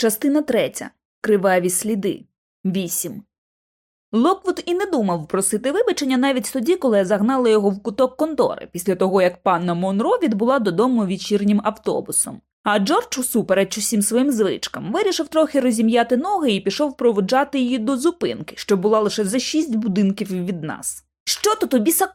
Частина третя. Криваві сліди. Вісім. Локвуд і не думав просити вибачення навіть тоді, коли я загнала його в куток контори, після того як панна Монро відбула додому вечірнім автобусом. А Джордж, усупереч усім своїм звичкам, вирішив трохи розім'яти ноги і пішов проводжати її до зупинки, що була лише за шість будинків від нас. Що тут біса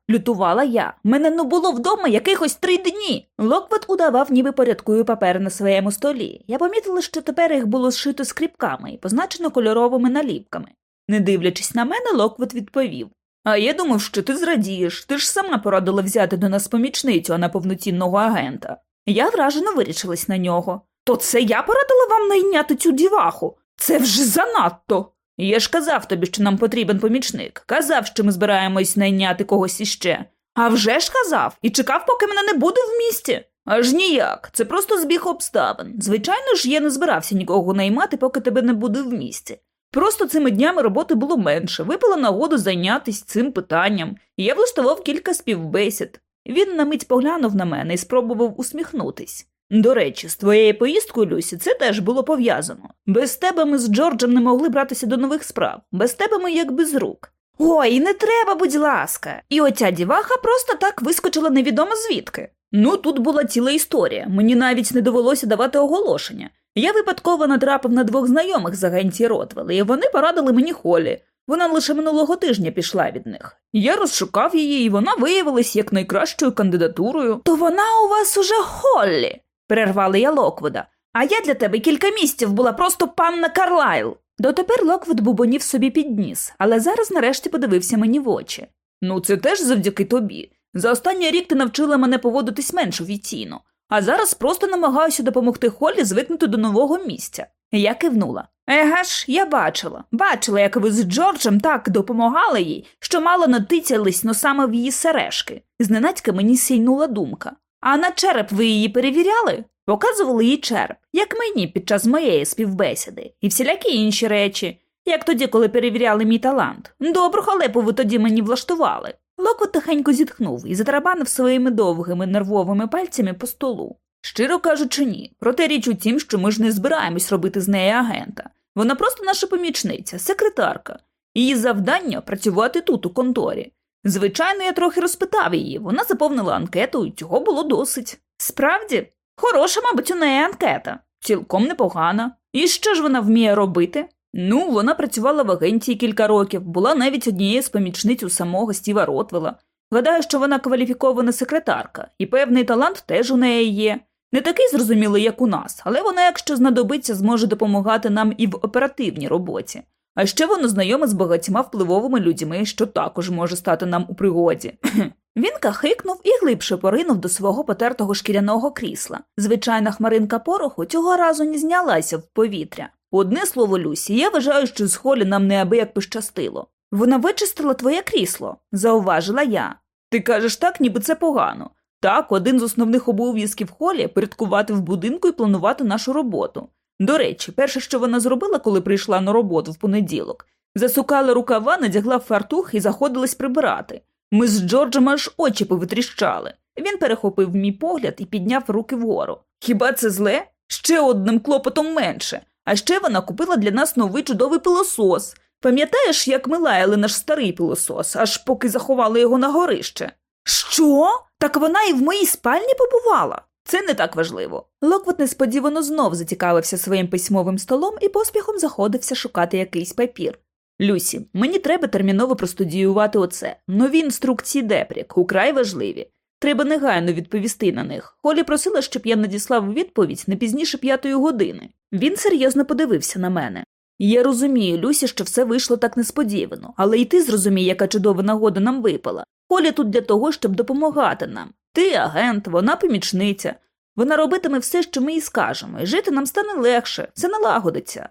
– лютувала я. Мене не було вдома якихось три дні. Локвуд удавав, ніби порядкує папери на своєму столі. Я помітила, що тепер їх було зшито скріпками і позначено кольоровими наліпками. Не дивлячись на мене, Локвот відповів А я думав, що ти зрадієш. Ти ж сама порадила взяти до нас помічницю, а не повноцінного агента. Я вражено вирішилась на нього. То це я порадила вам найняти цю діваху? Це вже занадто. Я ж казав тобі, що нам потрібен помічник. Казав, що ми збираємось найняти когось іще. А вже ж казав, і чекав, поки мене не буде в місті. Аж ніяк, це просто збіг обставин. Звичайно ж, я не збирався нікого наймати, поки тебе не буде в місті. Просто цими днями роботи було менше, випала нагоду зайнятися цим питанням, і я влаштував кілька співбесід. Він на мить поглянув на мене і спробував усміхнутись. До речі, з твоєю поїздкою, Люсі, це теж було пов'язано. Без тебе ми з Джорджем не могли братися до нових справ, без тебе ми як без рук. Ой, не треба, будь ласка. І оця діваха просто так вискочила невідомо звідки. Ну, тут була ціла історія, мені навіть не довелося давати оголошення. Я випадково натрапив на двох знайомих з агенції Ротвелли, і вони порадили мені Холі. Вона лише минулого тижня пішла від них. Я розшукав її, і вона виявилась якнайкращою кандидатурою. То вона у вас уже Холлі, перервала я Локвуда. А я для тебе кілька місяців була просто панна Карлайл. Дотепер Локвуд бубонів собі під ніс, але зараз нарешті подивився мені в очі. Ну, це теж завдяки тобі. За останній рік ти навчила мене поводитись менш офіційно, а зараз просто намагаюся допомогти Холлі звикнути до нового місця. Я кивнула. Ега ж, я бачила, бачила, як ви з Джорджем так допомагали їй, що мало натицялись носами в її сережки. Зненацька мені сійнула думка. А на череп ви її перевіряли? Показували їй череп, як мені під час моєї співбесіди, і всілякі інші речі, як тоді, коли перевіряли мій талант. Добру халепу ви тоді мені влаштували. Локо тихенько зітхнув і затарабанив своїми довгими нервовими пальцями по столу. Щиро кажучи, ні. Проте річ у тім, що ми ж не збираємось робити з неї агента. Вона просто наша помічниця, секретарка. Її завдання працювати тут, у конторі. Звичайно, я трохи розпитав її, вона заповнила анкету, і цього було досить. Справді, хороша, мабуть, у неї анкета, цілком непогана. І що ж вона вміє робити? Ну, вона працювала в агенції кілька років, була навіть однією з помічниць у самого Стіва Ротвела. Гадаю, що вона кваліфікована секретарка, і певний талант теж у неї є. Не такий зрозумілий, як у нас, але вона, якщо знадобиться, зможе допомагати нам і в оперативній роботі. А ще вона знайома з багатьма впливовими людьми, що також може стати нам у пригоді. Він кахикнув і глибше поринув до свого потертого шкіряного крісла. Звичайна хмаринка пороху цього разу не знялася в повітря. Одне слово, Люсі, я вважаю, що з холі нам неабияк пощастило. Вона вичистила твоє крісло, зауважила я. Ти кажеш так, ніби це погано. Так, один з основних обов'язків холі порядкувати в будинку і планувати нашу роботу. До речі, перше, що вона зробила, коли прийшла на роботу в понеділок, засукала рукава, надягла фартух і заходилась прибирати. Ми з Джорджем аж очі повитріщали. Він перехопив мій погляд і підняв руки вгору. Хіба це зле? Ще одним клопотом менше. А ще вона купила для нас новий чудовий пилосос. Пам'ятаєш, як ми лаяли наш старий пилосос, аж поки заховали його на горище? Що? Так вона і в моїй спальні побувала. Це не так важливо. Локвот несподівано знов зацікавився своїм письмовим столом і поспіхом заходився шукати якийсь папір. Люсі, мені треба терміново простудіювати оце. Нові інструкції Депрік, украй важливі. Треба негайно відповісти на них. Холі просила, щоб я надіслав відповідь не пізніше п'ятої години. Він серйозно подивився на мене. Я розумію, Люсі, що все вийшло так несподівано, але й ти зрозумій, яка чудова нагода нам випала. Холі тут для того, щоб допомагати нам. Ти агент, вона помічниця. Вона робитиме все, що ми їй скажемо, і жити нам стане легше, все налагодиться.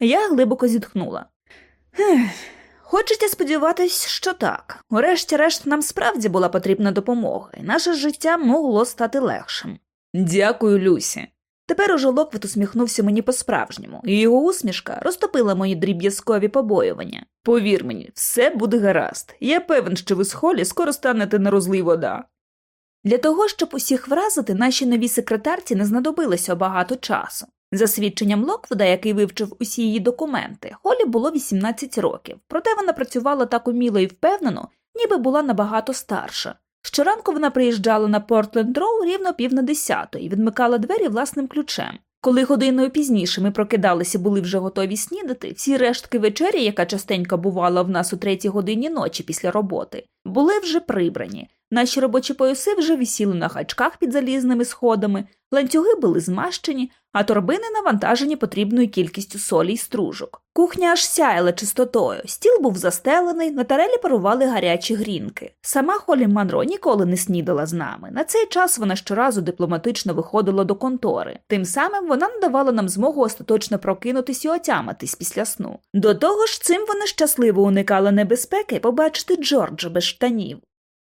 Я глибоко зітхнула. Хочеться сподіватись, що так. Урешті-решт, нам справді була потрібна допомога, і наше життя могло стати легшим. Дякую, Люсі. Тепер уже Локвіт усміхнувся мені по-справжньому, і його усмішка розтопила мої дріб'язкові побоювання. Повір мені, все буде гаразд. Я певен, що ви з Холі скоро станете на розлий вода. Для того, щоб усіх вразити, нашій новій секретарці не знадобилося багато часу. За свідченням Локвуда, який вивчив усі її документи, Холі було 18 років, проте вона працювала так уміло і впевнено, ніби була набагато старша. Щоранку вона приїжджала на Портленд Роу рівно пів на десятої і відмикала двері власним ключем. Коли годиною пізніше ми прокидалися, були вже готові снідати, всі рештки вечері, яка частенько бувала в нас у третій годині ночі після роботи, були вже прибрані. Наші робочі пояси вже висіли на гачках під залізними сходами, ланцюги були змащені, а торбини навантажені потрібною кількістю солі й стружок. Кухня аж сяяла чистотою, стіл був застелений, на тарелі парували гарячі грінки. Сама Холі Манро ніколи не снідала з нами. На цей час вона щоразу дипломатично виходила до контори. Тим самим вона надавала нам змогу остаточно прокинутись і отяматись після сну. До того ж, цим вона щасливо уникала небезпеки побачити Джорджа без штанів.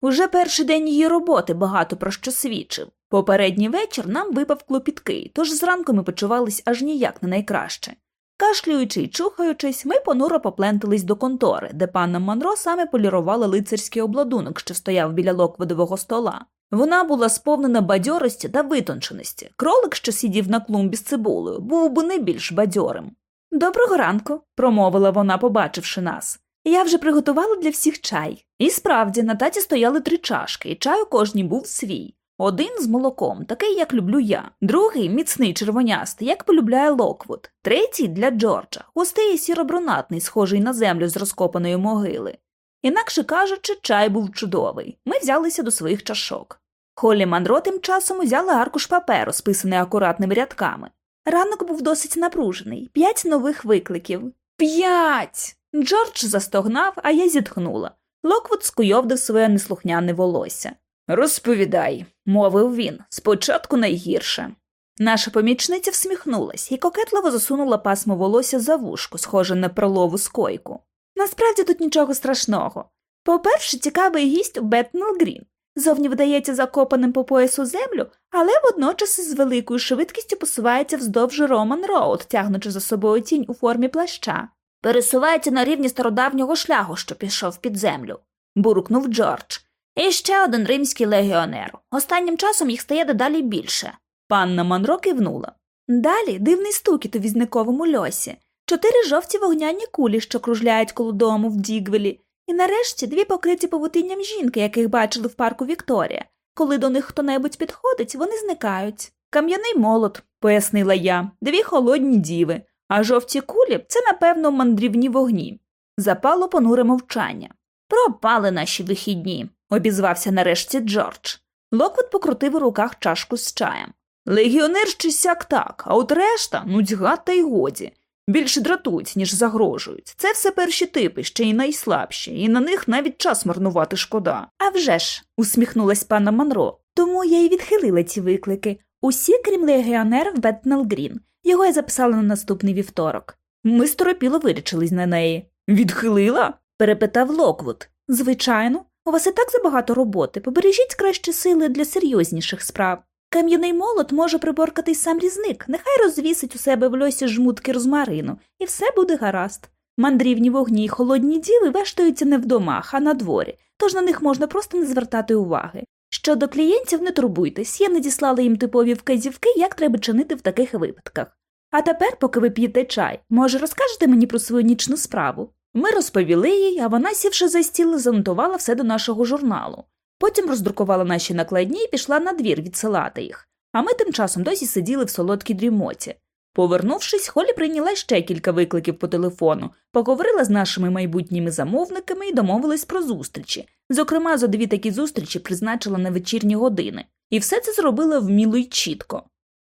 Уже перший день її роботи багато про що свідчив. Попередній вечір нам випав клопіткий, тож зранку ми почувались аж ніяк не найкраще. Кашлюючи й чухаючись, ми понуро поплентались до контори, де панна Монро саме полірувала лицарський обладунок, що стояв біля локводового стола. Вона була сповнена бадьорості та витонченості. Кролик, що сидів на клумбі з цибулею, був би не більш бадьорим. Доброго ранку, промовила вона, побачивши нас. Я вже приготувала для всіх чай. І справді на таці стояли три чашки, і чай у кожній був свій. Один з молоком, такий, як люблю я, другий міцний червонястий, як полюбляє Локвуд, третій для Джорджа, густий і сіро-брунатний, схожий на землю з розкопаної могили. Інакше кажучи, чай був чудовий. Ми взялися до своїх чашок. Холлі Манро тим часом узяла аркуш паперу, списаний акуратними рядками. Ранок був досить напружений п'ять нових викликів. П'ять. Джордж застогнав, а я зітхнула. Локвуд скуйовдив своє неслухняне волосся. Розповідай, мовив він, спочатку найгірше. Наша помічниця всміхнулась і кокетливо засунула пасмо волосся за вушку, схоже на перлову скойку. Насправді тут нічого страшного. По-перше, цікавий гість у Бетнел Грін. Зовні видається закопаним по пояс у землю, але водночас із великою швидкістю посувається вздовж Роман Роуд, тягнучи за собою тінь у формі плаща. Пересувається на рівні стародавнього шляху, що пішов під землю, буркнув Джордж. І ще один римський легіонер. Останнім часом їх стає дедалі більше. Панна Монро кивнула. Далі дивний стукіт у візниковому льосі, чотири жовті вогняні кулі, що кружляють коло дому в Дігвелі, і нарешті дві покриті павутинням жінки, яких бачили в парку Вікторія. Коли до них хто небудь підходить, вони зникають. Кам'яний молот, пояснила я, дві холодні діви, а жовті кулі це, напевно, мандрівні вогні. Запало понуре мовчання. Пропали наші вихідні, обізвався нарешті Джордж. Локвуд покрутив у руках чашку з чаєм. Легіонер ще сяк так, а от решта нудьга та й годі. Більше дратують, ніж загрожують. Це все перші типи, ще й найслабші, і на них навіть час марнувати шкода. «А вже ж», – усміхнулась панна Монро. Тому я й відхилила ці виклики. Усі, крім легіонера в Бетнел Грін. Його я записала на наступний вівторок. Ми сторопіло вирячились на неї. Відхилила? перепитав Локвуд. Звичайно, у вас і так забагато роботи. Побережіть краще сили для серйозніших справ. Кам'яний молот може приборкати сам різник, нехай розвісить у себе в льосі жмутки розмарину, і все буде гаразд. Мандрівні вогні й холодні діви вештаються не в домах, а на дворі, тож на них можна просто не звертати уваги. Щодо клієнтів, не турбуйтесь, я надіслала їм типові вказівки, як треба чинити в таких випадках. А тепер, поки ви п'єте чай, може, розкажете мені про свою нічну справу? Ми розповіли їй, а вона, сівши за стіл, занотувала все до нашого журналу. Потім роздрукувала наші накладні і пішла на двір відсилати їх, а ми тим часом досі сиділи в солодкій дрімоті. Повернувшись, Холі прийняла ще кілька викликів по телефону, поговорила з нашими майбутніми замовниками і домовилась про зустрічі. Зокрема, за дві такі зустрічі призначила на вечірні години, і все це зробила вміло й чітко.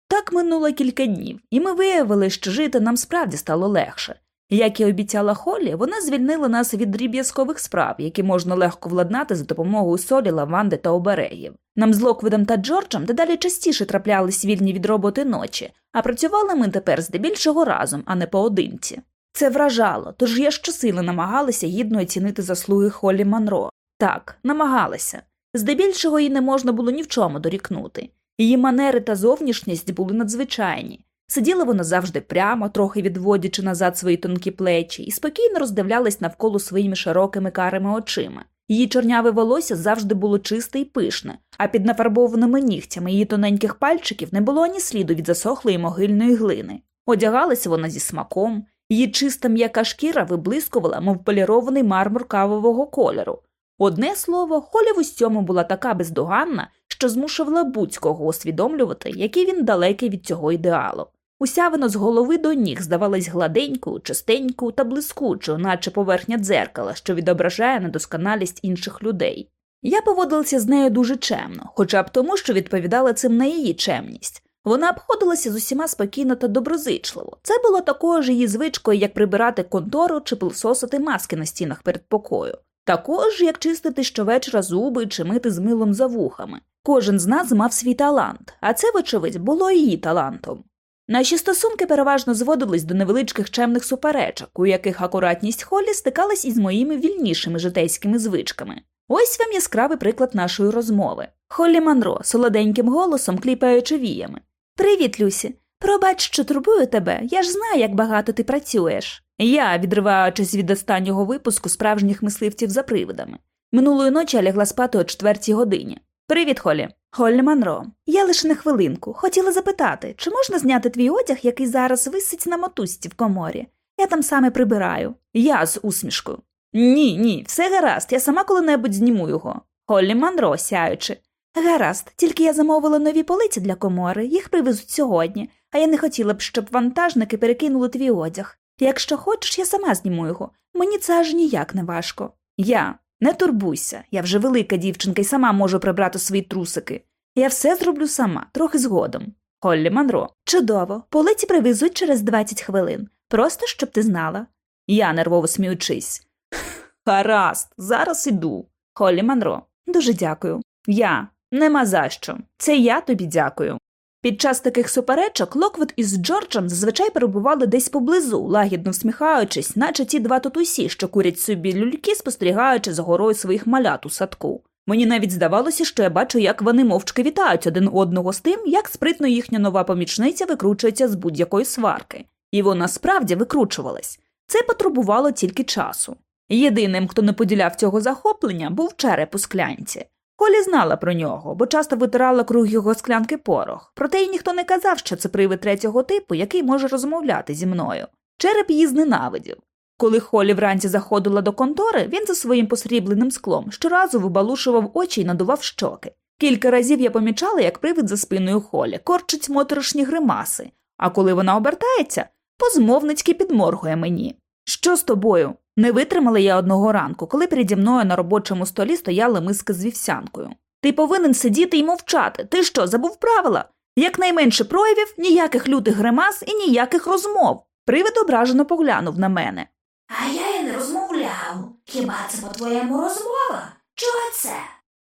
Так минуло кілька днів, і ми виявили, що жити нам справді стало легше. Як і обіцяла Холі, вона звільнила нас від дріб'язкових справ, які можна легко владнати за допомогою солі, лаванди та оберегів. Нам з Локвідом та Джорджем дедалі частіше траплялись вільні від роботи ночі, а працювали ми тепер здебільшого разом, а не поодинці. Це вражало, тож я щосили намагалася гідно оцінити заслуги Холі Манро. Так, намагалася. Здебільшого їй не можна було ні в чому дорікнути. Її манери та зовнішність були надзвичайні. Сиділа вона завжди прямо, трохи відводячи назад свої тонкі плечі, і спокійно роздивлялась навколо своїми широкими карими очима. Її чорняве волосся завжди було чисте і пишне, а під нафарбованими нігтями її тоненьких пальчиків не було ані сліду від засохлої могильної глини. Одягалася вона зі смаком, її чиста м'яка шкіра виблискувала, мов полірований мармур кавового кольору. Одне слово, Холі в усьому була така бездоганна, що змушувала будь-кого усвідомлювати, який він далекий від цього ідеалу. Уся вона з голови до ніг здавалась гладенькою, чистенькою та блискучою, наче поверхня дзеркала, що відображає недосконалість інших людей. Я поводилася з нею дуже чемно, хоча б тому, що відповідала цим на її чемність. Вона обходилася з усіма спокійно та доброзичливо. Це було такою ж її звичкою, як прибирати контору чи пилсосити маски на стінах перед покою. Також як чистити щовечора зуби чи мити з милом за вухами. Кожен з нас мав свій талант, а це, вочевидь, було її талантом. Наші стосунки переважно зводились до невеличких чемних суперечок, у яких акуратність Холлі стикалась із моїми вільнішими житейськими звичками. Ось вам яскравий приклад нашої розмови. Холлі Манро, солоденьким голосом кліпаючи віями. Привіт, Люсі. Пробач, що турбую тебе, я ж знаю, як багато ти працюєш. Я, відриваючись від останнього випуску справжніх мисливців за привидами. Минулої ночі я лягла спати о четвертій годині. Привіт, Холі. Холлі Манро. Я лише на хвилинку. Хотіла запитати, чи можна зняти твій одяг, який зараз висить на мотузці в коморі? Я там саме прибираю. Я з усмішкою. Ні, ні, все гаразд, я сама коли-небудь зніму його. Холлі Манро, сяючи. Гаразд, тільки я замовила нові полиці для комори, їх привезуть сьогодні, а я не хотіла б, щоб вантажники перекинули твій одяг. Якщо хочеш, я сама зніму його. Мені це аж ніяк не важко. Я не турбуйся, я вже велика дівчинка і сама можу прибрати свої трусики. Я все зроблю сама, трохи згодом. Холлі Манро. Чудово, полиці привезуть через 20 хвилин. Просто щоб ти знала. Я нервово сміючись. Гаразд, зараз іду. Холлі Манро. Дуже дякую. Я. Нема за що. Це я тобі дякую. Під час таких суперечок Локвуд із Джорджем зазвичай перебували десь поблизу, лагідно всміхаючись, наче ті два татусі, що курять собі люльки, спостерігаючи за горою своїх малят у садку. Мені навіть здавалося, що я бачу, як вони мовчки вітають один одного з тим, як спритно їхня нова помічниця викручується з будь-якої сварки. І вона справді викручувалась. Це потребувало тільки часу. Єдиним, хто не поділяв цього захоплення, був череп у склянці. Колі знала про нього, бо часто витирала круг його склянки порох, проте й ніхто не казав, що це привид третього типу, який може розмовляти зі мною. Череп її зненавидів. Коли Холі вранці заходила до контори, він за своїм посрібленим склом щоразу вибалушував очі й надував щоки. Кілька разів я помічала, як привид за спиною Холі корчить моторошні гримаси, а коли вона обертається, позмовницьки підморгує мені. Що з тобою? Не витримала я одного ранку, коли переді мною на робочому столі стояла миска з вівсянкою. Ти повинен сидіти і мовчати. Ти що, забув правила? Якнайменше проявів, ніяких лютих гримас і ніяких розмов. Привид ображено поглянув на мене. А я й не розмовляв. Хіба це по-твоєму розмова? Чого це?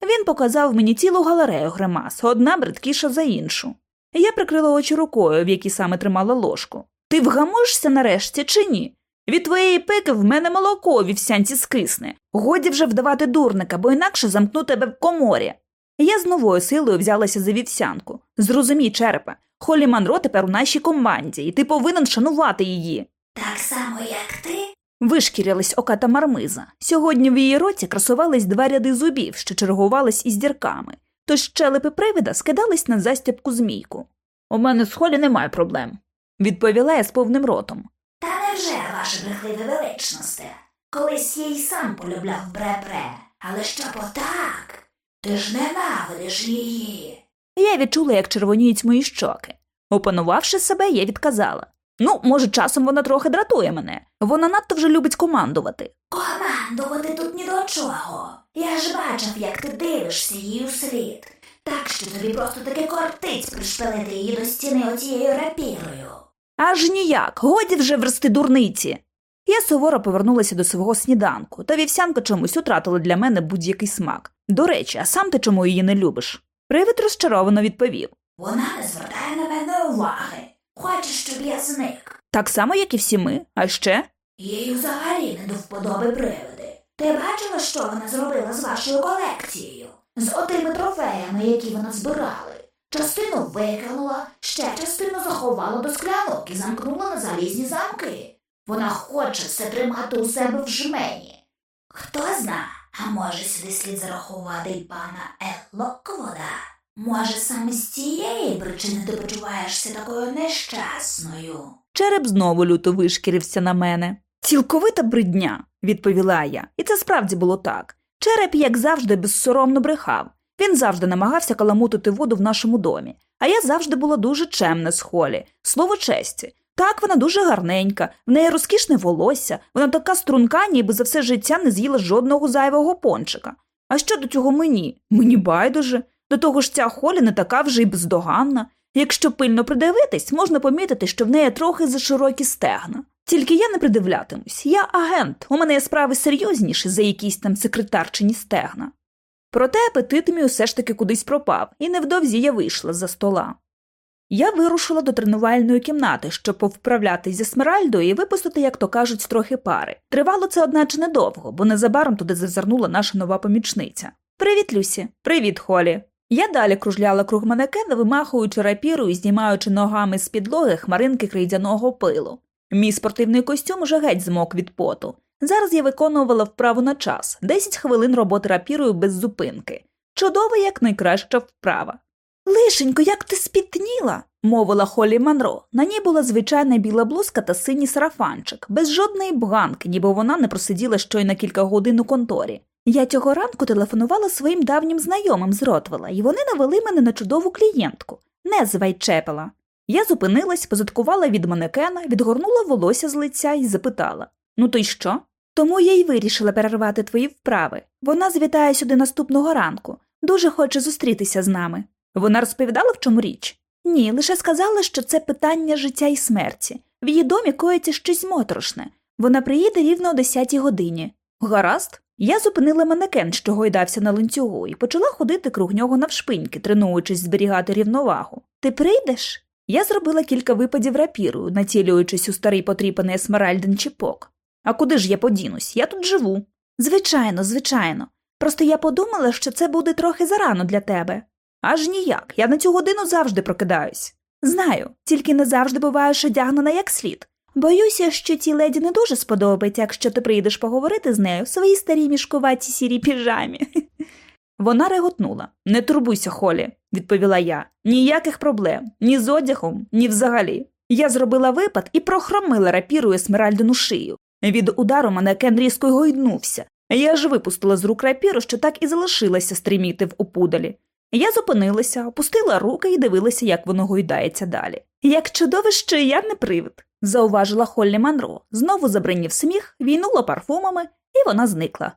Він показав мені цілу галерею гримас, одна бридкіша за іншу. Я прикрила очі рукою, в якій саме тримала ложку. Ти вгамуєшся нарешті чи ні? Від твоєї пики в мене молоко у вівсянці скисне. Годі вже вдавати дурника, бо інакше замкну тебе в коморі. Я з новою силою взялася за вівсянку. Зрозумій, черепе, Холі Манро тепер у нашій команді, і ти повинен шанувати її. Так само, як ти? Вишкірилась оката мармиза. Сьогодні в її роті красувались два ряди зубів, що чергувались із дірками, тож щелепи привида скидались на застібку змійку. У мене з Холі немає проблем, відповіла я з повним ротом. Та невже, ваше брехливе величносте? Колись я й сам полюбляв бре-бре, але щоб отак? Ти ж ненавидиш її. Я відчула, як червоніють мої щоки. Опанувавши себе, я відказала. Ну, може, часом вона трохи дратує мене. Вона надто вже любить командувати. Командувати тут ні до чого. Я ж бачив, як ти дивишся їй у слід. Так що тобі просто таки кортить пришпилити її до стіни оцією рапірою. Аж ніяк, годі вже врости дурниці. Я суворо повернулася до свого сніданку, та вівсянка чомусь утратила для мене будь-який смак. До речі, а сам ти чому її не любиш? Привид розчаровано відповів. Вона не звертає на мене уваги. Хоче, щоб я зник. Так само, як і всі ми, а ще Їй взагалі не до вподоби привиди. Ти бачила, що вона зробила з вашою колекцією? З отими трофеями, які вона збирали. Частину викинула, ще частину заховала до склянок і замкнула на залізні замки. Вона хоче все тримати у себе в жмені. Хто зна, А може сюди слід зарахувати й пана Е. Локвода? Може, саме з цієї причини ти почуваєшся такою нещасною? Череп знову люто вишкірився на мене. Цілковита бридня, відповіла я, і це справді було так. Череп, як завжди, безсоромно брехав. Він завжди намагався каламутити воду в нашому домі, а я завжди була дуже чемна з холі, слово честі. Так, вона дуже гарненька, в неї розкішне волосся, вона така струнка, ніби за все життя не з'їла жодного зайвого пончика. А що до цього мені? Мені байдуже. До того ж, ця холі не така вже й бездоганна. Якщо пильно придивитись, можна помітити, що в неї трохи заширокі стегна. Тільки я не придивлятимусь, я агент, у мене є справи серйозніші за якісь там секретарчині стегна. Проте апетит мій усе ж таки кудись пропав, і невдовзі я вийшла за стола. Я вирушила до тренувальної кімнати, щоб повправлятись зі Смеральдою і випустити, як то кажуть, трохи пари. Тривало це, одначе, недовго, бо незабаром туди зазирнула наша нова помічниця. Привіт, Люсі. Привіт, Холі. Я далі кружляла круг манекена, вимахуючи рапіру і знімаючи ногами з підлоги хмаринки крейдяного пилу. Мій спортивний костюм уже геть змок від поту. Зараз я виконувала вправу на час 10 хвилин роботи рапірою без зупинки. Чудова, як найкраща вправа. Лишенько, як ти спітніла, мовила Холі Манро. На ній була звичайна біла блузка та синій сарафанчик, без жодної бганки, ніби вона не просиділа щойно кілька годин у конторі. Я цього ранку телефонувала своїм давнім знайомим з Ротвела, і вони навели мене на чудову клієнтку, не з Я зупинилась, позадкувала від манекена, відгорнула волосся з лиця і запитала Ну то й що? Тому я й вирішила перервати твої вправи. Вона звітає сюди наступного ранку, дуже хоче зустрітися з нами. Вона розповідала, в чому річ? Ні, лише сказала, що це питання життя і смерті. В її домі коїться щось моторошне. Вона приїде рівно о 10 годині. Гаразд. Я зупинила манекен, що гойдався на ланцюгу, і почала ходити круг нього навшпиньки, тренуючись зберігати рівновагу. Ти прийдеш? Я зробила кілька випадів рапірою, націлюючись у старий потріпаний есмеральден чіпок. А куди ж я подінусь? Я тут живу. Звичайно, звичайно. Просто я подумала, що це буде трохи зарано для тебе. Аж ніяк, я на цю годину завжди прокидаюсь. Знаю, тільки не завжди буваєш одягнена як слід. Боюся, що тій леді не дуже сподобається, якщо ти прийдеш поговорити з нею в своїй старій мішкуваті сірій піжамі. Вона реготнула. Не турбуйся, Холі, відповіла я. Ніяких проблем, ні з одягом, ні взагалі. Я зробила випад і прохромила рапірою смиральдину шию. Від удару манекен різко гойднувся. Я ж випустила з рук рапіру, що так і залишилася стріміти в опудалі. Я зупинилася, опустила руки і дивилася, як воно гойдається далі. Як чудово, що я не привид, зауважила Холлі Манро. Знову забринів сміх, війнула парфумами, і вона зникла.